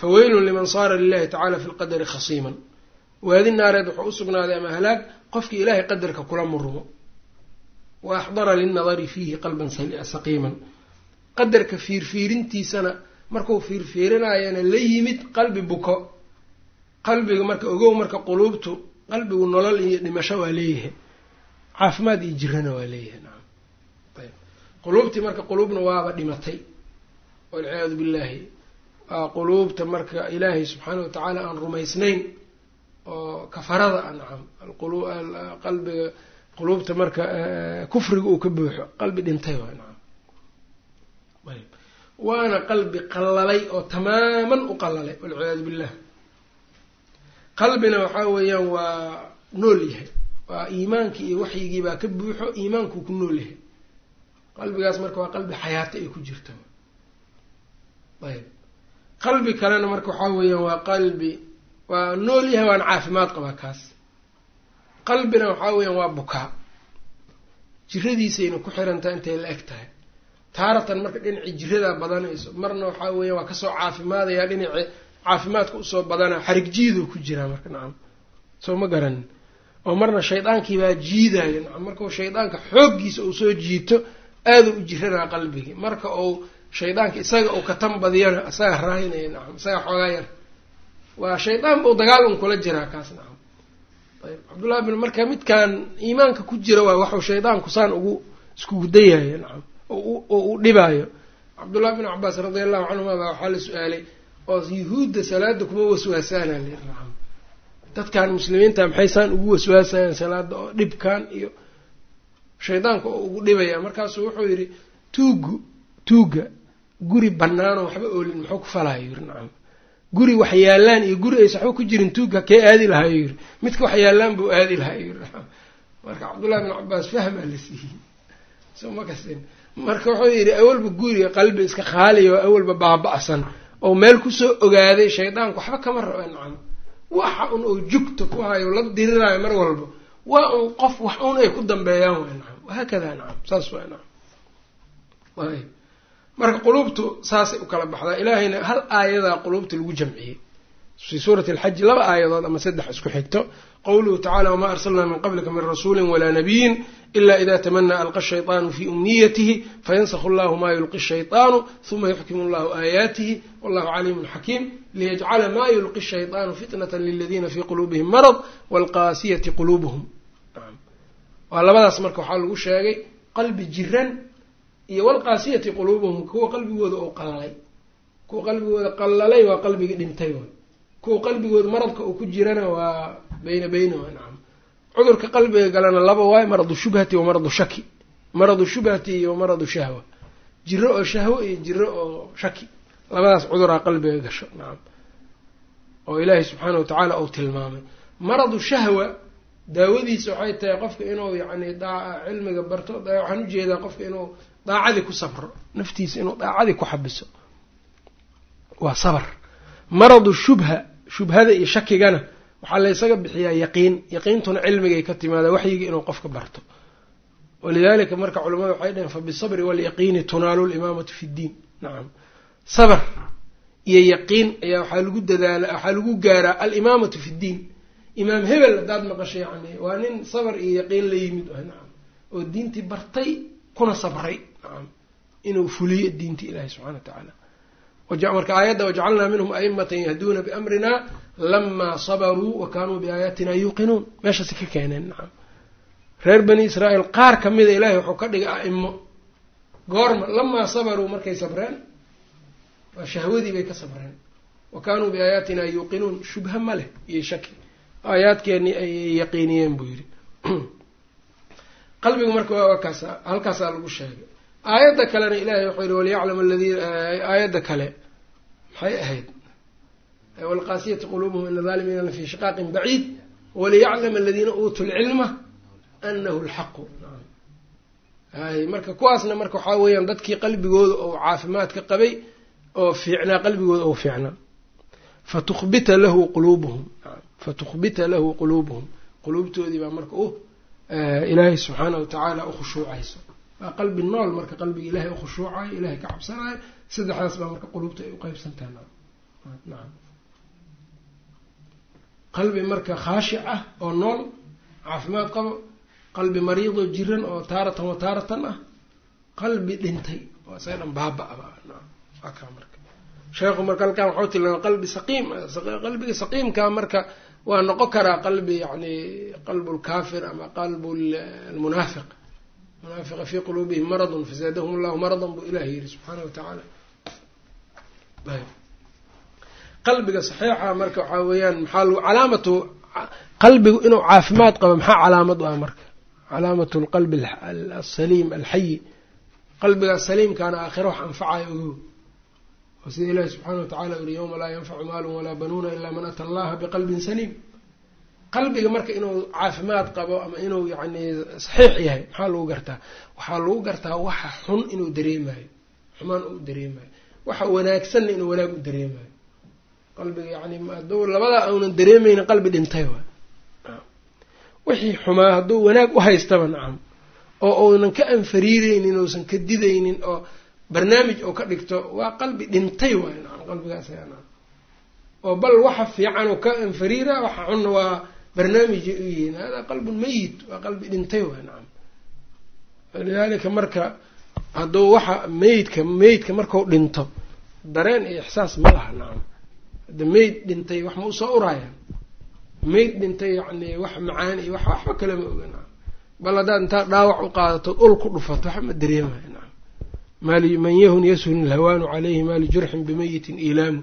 faweylun liman saara lilahi tacala fi lqadari khasiiman. Waadi naareed wuxuu usugnaaday ama halaag qofkii ilaahay qadarka kula murmo. Wa axdara linnadari fiihi qalban saqiiman qadarka fiirfiirintiisana markuu fiirfiirinayana la yimid qalbi buko. Qalbiga marka ogow marka quluubtu qalbigu nolol iyo dhimasho waa leeyahay. Caafimaad iyo jirana waa leeyahay nacam ayb quluubtii marka quluubna waaba dhimatay. Walciyaadu billahi waa quluubta marka ilaahay subxaana watacaala aan rumaysnayn oo kafarada a nacam qalbiga quluubta marka kufriga uu ka buuxo qalbi dhintay waa nacam waana qalbi qallalay oo tamaaman u qallalay walciyaadu billah. Qalbina waxaa weeyaan waa nool yahay. Waa iimaankii iyo waxyigii baa ka buuxo iimaankuu ku nool yahay. Qalbigaas marka waa qalbi xayaato ay ku jirta ayb qalbi kalena marka waxaa weeyaan waa qalbi waa nool yahay waana caafimaad qabaa kaas. Qalbina waxaa weeyaan waa bukaa. Jiradiisayna ku xirantaha intay la eg tahay taaratan marka dhinacii jiradaa badanayso. Marna waxaa weeya waa ka soo caafimaadayaa dhinaci caafimaadka u soo badanaa xarig jiiduu ku jiraa marka nacam soo ma garanin oo marna shaydaankii baa jiidaya nacam markau shaydaanka xooggiisa uu soo jiito aaduu u jiranaa qalbigii. Marka uu shaydaanka isaga uu ka badiyana isaga raaynaya nacam isaga xoogaa yar. Waa shaydaan buu dagaal un kula jiraa kaas nacam ayb. Cabdullahi bin marka midkan iimaanka ku jira waa waxuu shaydaanku saan ugu iskugu dayayo nacam oo u dhibaayo. Cabdullahi bin cabaas radia allahu canhuma baa waxaa la su'aalay oo yuhuudda salaada kuma waswaasaana nacam dadkan muslimiinta maxay saan ugu waswaasayaan salaada oo dhibkan iyo shaydaanka oo ugu dhibaya markaasuu wuxuu yidhi tuugu tuugga guri banaanoo waxba oolin muxuu ku falayo yiri nacam. Guri wax yaalaan iyo guri aysa waxba ku jirin tuugga kee aadi lahayo yiri midka wax yaalaan buu aadi lahayo yiri nacam marka cabdullahi bin cabaas fahmaa la siiyey soo ma kasin marka wuxuu yidhi awalba guriga qalbi iska khaaliya oo awalba baaba-san oo meel ku soo ogaaday shaydaanku waxba kama raba nacam waxa un oo jugta ku hayo la diriraayo mar walba waa un qof wax un ay ku dambeeyaan waay nacam wahaakada nacam saas waay nacam marka quluubtu saasay u kala baxdaa. Ilaahayna hal aayadaa quluubta lagu jamciyey fi suurati alxaji laba aayadood ama saddex isku xigto qowluhu tacala wamaa arsalnaa min qablika min rasuuli walaa nabiyin ila ida tamanaa alqa shayطaanu fi umniyatihi fayansakhu allahu ma yulqi shayطaanu huma yuxkimu allahu aayaatihi wallahu caliimun xakiim liyajcala ma yulqi shayطaanu fitnata liladina fi quluubihim marad waalqaasiyati quluubuhum waa labadaas marka waxaa lagu sheegay qalbi jiran iyo walqaasiyati quluubuhum kuwa qalbigooda oo qallalay kuwa qalbigooda qallalay waa qalbigii dhintay way kuwa qalbigooda maradka uu ku jirana waa beyna beyna waa nacam cudurka qalbiga galana laba waayo maradu shubhati wa maradu shaki. Maradu shubhati iyo maradu shahwa. Jiro oo shahwo iyo jiro oo shaki. Labadaas cuduraa qalbiga gasho nacam oo ilaahay subxaana wa tacaala uu tilmaamay. Maradu shahwa daawadiisa waxay tahay qofka inuu yacni daa cilmiga barto waxaan u jeedaa qofka inuu daacadii ku sabro naftiisa inuu daacadii ku xabiso. Waa sabr maradu shubha shubhada iyo shakigana waxaa laysaga bixiyaa yaqiin. Yaqiintuna cilmigay ka timaada waxyigii inuu qofka barto. Walidalika marka culamada waxay dhaheen fabisabri walyaqiini tunaalu limaamatu fi ddiin nacam sabr iyo yaqiin ayaa waxaa lagu dadaala waxaa lagu gaaraa alimaamatu fi ddiin imaam hebel haddaad maqasho yani waa nin sabr iyo yaqiin la yimid. Ah nacam oo diintii bartay kuna sabray. Nacam inuu fuliyo diinta ilahi subxana wa tacaala marka aayadda wajacalnaa minhum aimatan yahduuna biamrina lamaa sabaruu wa kaanuu biaayaatina yuuqinuun. Meeshaasi ka keeneen nacam reer bani israa'iil qaar ka mida ilaahay wuxuu ka dhigay a'imo goorma lamaa sabaruu markay sabreen waa shahwadii bay ka sabreen. Wa kaanuu biaayaatina yuuqinuun shubha ma leh iyo shaki. Aayaadkeennii ayay yaqiiniyeen buu yidhi. Qalbigu marka waa kaasa halkaasaa lagu sheegay. Aayadda kalena ilahay wuxuu yihi waliyaclam aladiina aayadda kale maxay ahayd. Walqaasiyati quluubuhum ina daalimiina lafii shiqaaqin baciid waliyaclam aladiina uutuu lcilma anahu lxaqu hay marka kuwaasna marka waxaa weeyaan dadkii qalbigooda oo caafimaadka qabay oo fiicnaa qalbigooda oo fiicnaa. Fatukhbita lahu quluubuhum. Fatukhbita lahu quluubuhum. Quluubtoodii baa marka u ilaahay subxaana wa tacaala khushuucayso. Waa qalbi nool marka qalbiga ilahay ukhushuucayo ilahay ka cabsanayo saddexdaas baa marka quluubta ay uqeybsantaha nacam. Qalbi marka khaashic ah oo nool caafimaad qabo qalbi mariidoo jiran oo taaratan wa taaratan ah qalbi dhintay oo isaga dhan baaba-aba nacam. Waa kaa marka. Sheekhu marka halkaan waxau tilmaamay qalbi saqiim qalbiga saqiimkaa marka waa noqon karaa qalbi yani qalbu lkaafir ama qalbu lmunaafiq munaafiqa fii quluubihim maradun fazaadahum allahu maradan buu ilaah yidhi subxaana wa tacaala qalbiga saxiixa marka waxaa weeyaan maxaa l calaamatu qalbigu inuu caafimaad qabo maxaa calaamad ah marka? Calaamatu lqalbi asaliim alxayi qalbigaas saliimkaana aakhira wax anfacayo ogow oo sida ilaahi subxaana wa tacala uri yowma laa yanfacu maalun walaa banuuna ilaa man ata allaha biqalbin saliim. Qalbiga marka inuu caafimaad qabo ama inuu yacni saxiix yahay maxaa lagu gartaa? Waxaa lagu gartaa waxa xun inuu dareemayo xumaan u dareemayo waxa wanaagsanna inuu wanaag u dareemayo. Qalbiga yani hadduu labadaa aunan dareemeynin qalbi dhintay waay. Wixii xumaa hadduu wanaag u haystaba nacam oo uunan ka anfariireynin uusan ka didaynin oo barnaamij oo ka dhigto waa qalbi dhintay waay nacam qalbigaas nacam. Oo bal waxa fiican oo ka anfariira waxa xunna waa barnaamijay u yihiin. Hada qalbun meyit waa qalbi dhintay waay nacam. Walidaalika marka hadduu waxa meydka meydka markau dhinto dareen iyo ixsaas ma laha nacam hadda meyd dhintay wax ma u soo urayaan meyd dhintay yacni wax macaan iyo wax waxba kale ma oga nacam bal haddaad intaad dhaawac u qaadato ul ku dhufato wax ma dareemaya nacam maali man yahun yashun ilhawaanu calayhi maali jurxin bimeyitin ilaamu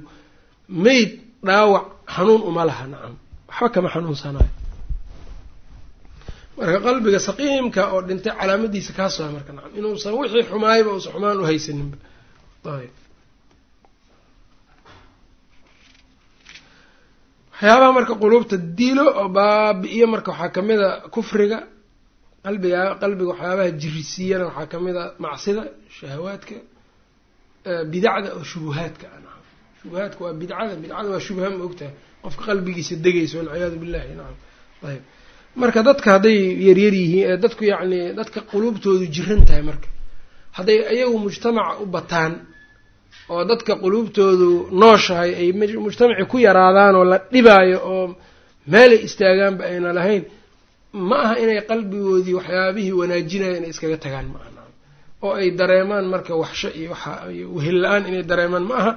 meyd dhaawac xanuun uma laha nacam waxba kama xanuunsanayo marka qalbiga saqiimka oo dhintay calaamadiisa kaas waa marka nacam. Inuusan wixii xumaayba uusan xumaan u haysaninba ayb waxyaabaha marka quluubta dilo oo baabi'iyo marka waxaa ka mid a kufriga qalbiga qalbiga waxyaabaha jirisiiyana waxaa ka mid a macsida shahawaadka bidacda oo shubuhaadka a nacam. Shubuhaadka waa bidcada bidcada waa shubha ma ogtahay. Qofka qalbigiisa degayso walciyaadu billahi nacam. Ayb marka dadka hadday yaryar yihiin dadku yacni dadka quluubtoodu jiran tahay marka. Hadday ayagu mujtamaca u bataan oo dadka quluubtoodu nooshahay ay mujtamacii ku yaraadaan oo la dhibaayo oo meelay istaagaanba ayna lahayn ma aha inay qalbigoodii waxyaabihii wanaajinaya inay iskaga tagaan ma aha. Oo ay dareemaan marka waxsho iyo waxa wehel la'aan inay dareemaan ma aha.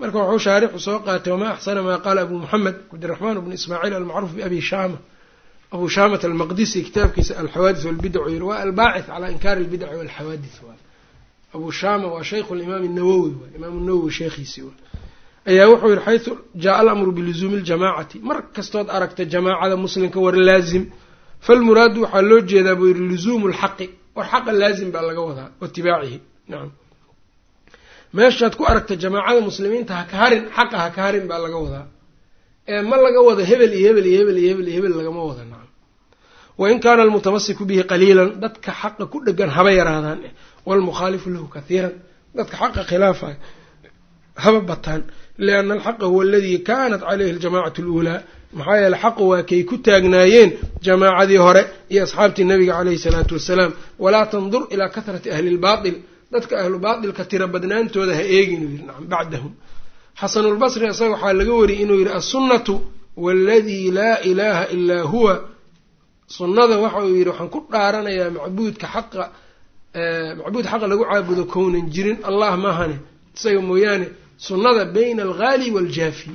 Marka wuxuu shaarixu soo qaatay wamaa axsana maa qaala abu moxamed cabdiraxmaan bnu ismaaciil almacruuf biabi shaama abu shaamat almaqdisi kitaabkiisa alxawaadis walbidac yiri waa albaacith calaa inkaari albidaci walxawaadis waay abu shaama waa shaykhu limaam nawowi waay imaam nawowi sheekhiisii waay ayaa wuxuu yihi xaysu jaaa alamru biluzuumi ljamaacati mar kastood aragta jamaacada muslimka war laazim falmuraadu waxaa loo jeedaa buu yihi luzuumu lxaqi war xaqa laazim baa laga wadaa waitibaacihi nacam meeshaad ku aragta jamaacada muslimiinta haka harin xaqa haka harin baa laga wadaa ee ma laga wado hebel iyo hebel iyo hebel iyo hebel iyo hebel lagama wada wain kaana almutamasiku bihi qaliilan dadka xaqa ku dhegan haba yaraadaan walmukhaalifu lahu kathiiran dadka xaqa khilaafa haba bataan liana alxaqa huwa aladii kanat caleyhi aljamacatu aluulaa maxaa yeele xaqu waa kay ku taagnaayeen jamaacadii hore iyo asxaabtii nabiga caleyhi salaatu wassalaam walaa tandur ilaa kahrati ahli lbaatil dadka ahlu baatilka tira badnaantooda ha eegin uu yidhi nacam bacdahum xasanulbasri isaga waxaa laga wariyay inuu yidhi assunnatu waaladii laa ilaaha ilaa huwa sunnada waxa uu yidhi waxaan ku dhaaranayaa macbuudka xaqa macbuud xaqa lagu caabudo kownan jirin. Allah maahane isaga mooyaane sunnada bayna alghaali waaljaafi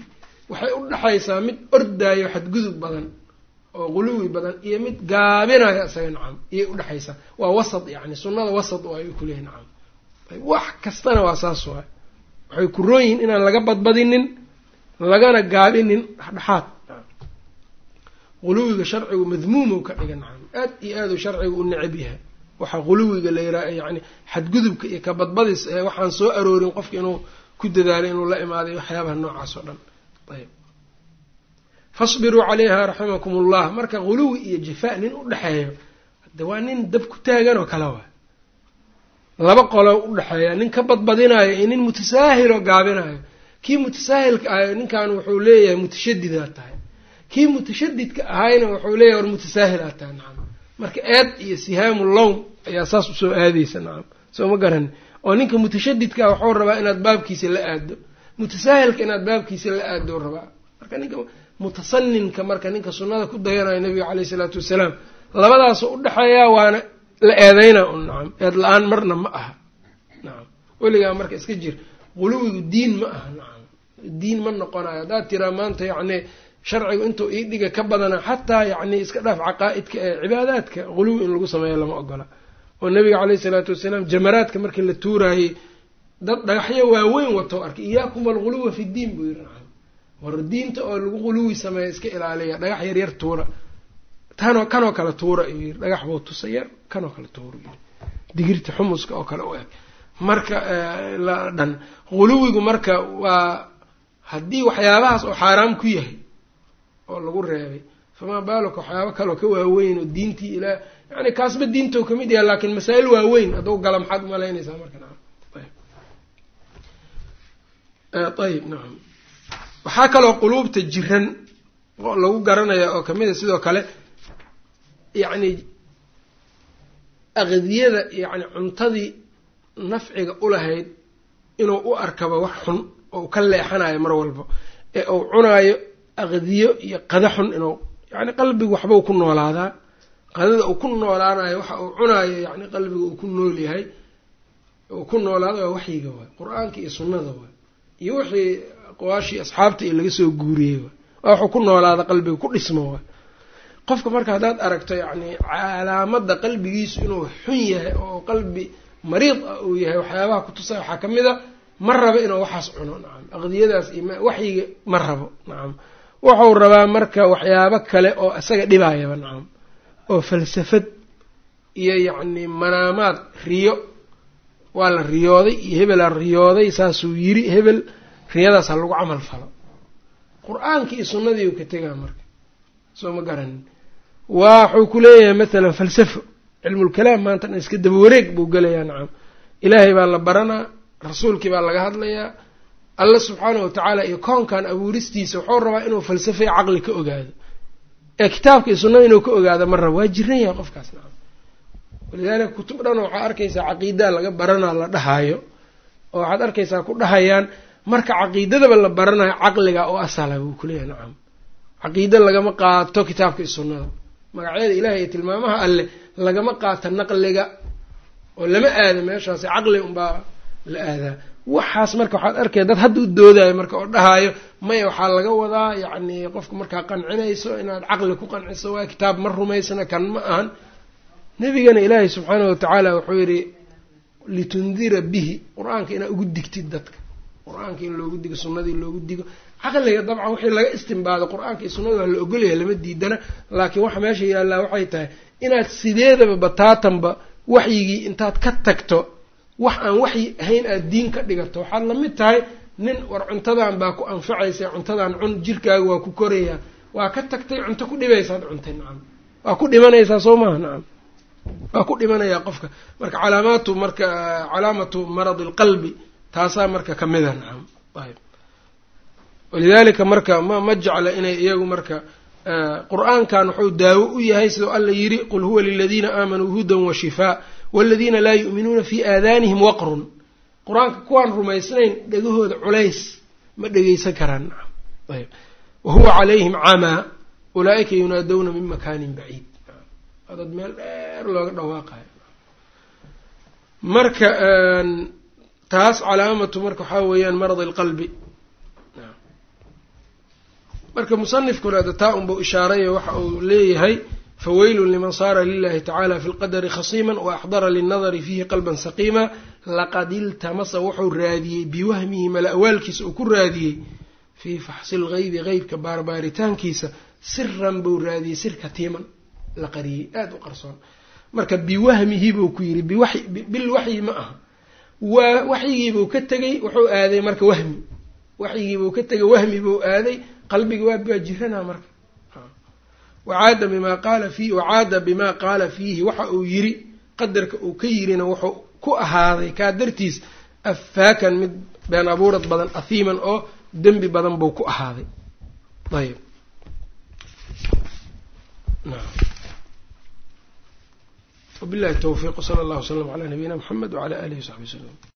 waxay u dhexaysaa mid ordaayo xadgudub badan oo quluwi badan iyo mid gaabinaya isaga nacam iyay udhexaysaa waa wasad yacni sunnada wasad oo ay ku leeyahy nacam. Wax kastana waa saas waay. Waxay ku roon yihiin inaan laga badbadinin lagana gaabinin dhexdhexaad quluwiga sharcigu madmuumow ka dhiga nacam aad iyo aaduu sharcigu u necab yahay. Waxaa quluwiga la yiraa yani xadgudubka iyo kabadbadis ee waxaan soo aroorin qofka inuu ku dadaalay inuu la imaaday waxyaabaha noocaas oo dhan. Ayb fasbiruu calayha raximakum ullah marka quluwi iyo jafaa nin u dhexeeyo hade waa nin dab ku taagan oo kale waa. Laba qolo udhexeeya nin ka badbadinayo iyo nin mutasaahiloo gaabinayo kii mutasaahilka ahay ninkan wuxuu leeyahay mutashadidaa tahay kii mutashadidka ahayna wuxuu leeyahay war mutasaahilaa tahay nacam. Marka eed iyo sihaamu lowm ayaa saas u soo aadaysa nacam. Soo ma garan oo ninka mutashadidkaa waxuu rabaa inaad baabkiisa la aado mutasaahilka inaad baabkiisa la aado rabaa. Marka ninka mutasaninka marka ninka sunnada ku dayanayo nabiga caleyhi isalaatu wassalaam labadaasoo udhexeeyaa waana la eedeynaa un nacam. Eed la'aan marna ma aha nacam. Weligaa marka iska jir quluwigu diin ma aha nacam. Diin ma noqonayo. Haddaad tiraa maanta yacni sharcigu intuu ii dhiga ka badana xataa yacni iska dhaaf caqaa-idka ee cibaadaadka quluwi in lagu sameeyo lama ogola. Oo nabiga caleyhi isalaatu wasalaam jamaraadka markii la tuuraayey dad dhagaxyo waaweyn wato arkay iyaakum alghuluwa fi ddiin buu yiri war diinta oo lagu quluwi sameeya iska ilaaliya dhagax yar yar tuura. Tanoo kanoo kale tuura iyuu yiri dhagax buu tusa yar kanoo kale tuura yiri digirta xumuska oo kale u eg. Marka la dhan quluwigu marka waa haddii waxyaabahaas oo xaaraam ku yahay oo lagu reebay. Famaa baaluka waxyaaba kaloo ka waaweyn oo diintii ilaa yani kaasba diintoo ka mid yaha laakiin masaa-il waaweyn hadduu gala maxaad umalaynaysaa marka nacam ayb nacam waxaa kaloo quluubta jiran lagu garanaya oo ka mid a sidoo kale yacni aqdiyada yacni cuntadii nafciga ulahayd inuu u arkaba wax xun oo ka leexanayo mar walba ee uu cunaayo aqdiyo iyo qada xun inuu yacni qalbigu waxbau ku noolaadaa. Qadada uu ku noolaanayo waxa uu cunaayo yacni qalbiga uu ku nool yahay uu ku noolaado waa waxyiga waay qur'aanka iyo sunnada waay iyo wixii aqwaashii asxaabta iyo laga soo guuriyey waay. Waa waxuu ku noolaada qalbiga ku dhismo waay. Qofka marka haddaad aragto yacni calaamada qalbigiisu inuu xun yahay oo qalbi mariid ah uu yahay waxyaabaha kutusaya waxaa ka mid a ma rabo inuu waxaas cuno nacam aqdiyadaas iyo waxyiga ma rabo nacam wuxuu rabaa marka waxyaabo kale oo isaga dhibaayaba nacam oo falsafad iyo yacni manaamaad riyo. Waa la riyooday iyo hebelaa riyooday saasuu yiri hebel riyadaas ha lagu camal falo. Qur'aankii iyo sunnadii uu ka tegaa marka. Soo ma garanin. Waxuu ku leeyahay mathalan falsafo cilmulkalaam maanta dhan iska daba wareeg buu gelayaa nacam ilaahay baa la baranaa rasuulkii baa laga hadlayaa alla subxaanahu watacaala iyo koonkan abuuristiisa wuxuu rabaa inuu falsafo iyo caqli ka ogaado. Ee kitaabka iyo sunnada inuu ka ogaado ma rabo waa jiran yahay qofkaas nacam walidaalika kutub dhan waxaa arkaysaa caqiidaa laga baranaa la dhahaayo oo waxaad arkaysaa ku dhahayaan marka caqiidadaba la baranayo caqliga oo asala buu kuleeyahay nacam caqiida lagama qaato kitaabka iyo sunnada. Magacyada ilahay iyo tilmaamaha alleh lagama qaato naqliga oo lama aado meeshaasi. Caqli unbaa la aadaa waxaas marka waxaad arkaya dad hadda doodayo marka oo dhahaayo maya waxaa laga wadaa yacni qofka markaa qancinayso inaad caqli ku qanciso waa kitaab ma rumaysna kan ma ahan. Nebigana ilaahay subxaanahu watacaala wuxuu yidhi litundira bihi qur'aanka inaad ugu digtid dadka. Qur'aanka in loogu digo sunnadii loogu digo. Caqliga dabcan wixii laga istimbaado qur'aanka iyo sunnada waa la ogolyahay lama diidana laakiin waxa meesha yaallaa waxay tahay inaad sideedaba bataatanba waxyigii intaad ka tagto wax aan waxyi ahayn aada diin ka dhigato. Waxaad la mid tahay nin war cuntadan baa ku anfacaysa cuntadan cun jirkaaga waa ku korayaa waa ka tagtay cunto ku dhibaysaad cuntay nacam. Waa ku dhimanaysaa soo maaha nacam. Waa ku dhimanayaa qofka. Marka calaamaatu marka calaamatu maradi alqalbi taasaa marka kamida nacam. Ayb walidaalika marka ma ma jecla inay iyagu marka qur'aankan wuxuu daawo u yahay sidoo alla yidhi qul huwa liladiina aamanuu hudan wa shifaa waladiina laa yu'minuuna fii aadaanihim waqrun qur'aanka kuwaan rumaysnayn dhegahooda culays ma dhegeysan karaan. nacam ayb wa huwa calayhim camaa ulaaika yunaadowna min makaanin baciid dad meel dheer looga dhawaaqayo marka taas calaamatu marka waxaa weeyaan marad alqalbi marka musanifkuna taa unbuu ishaarayo waxa uu leeyahay faweylun liman saara lilahi tacala fi lqadari khasiima waaxdara linnadari fiihi qalban saqiima laqad iltamasa wuxuu raadiyey biwahmihi mala-awaalkiisa uu ku raadiyey fii faxsi lgeybi qeybka baarbaaritaankiisa siran buu raadiyey sir katiiman la qariyey aada u qarsoon. Marka biwahmihi buu ku yidhi bilwaxyi ma aha. Waa waxyigiibuu ka tegey wuxuu aaday marka wahmi. Waxyigiibuu ka tegay wahmi buu aaday qalbiga waa baa jiranaa marka wacaada bimaa qaala fiihi wacaada bimaa qaala fiihi waxa uu yiri qadarka uu ka yirina wuxuu ku ahaaday kaa dartiis afaakan mid been abuurad badan ahiiman oo dembi badan buu ku ahaaday. ayb wabillahi towfiiq sala allahu wslam calaa nabiyina mxamed wacala alihi wasaxbi waslm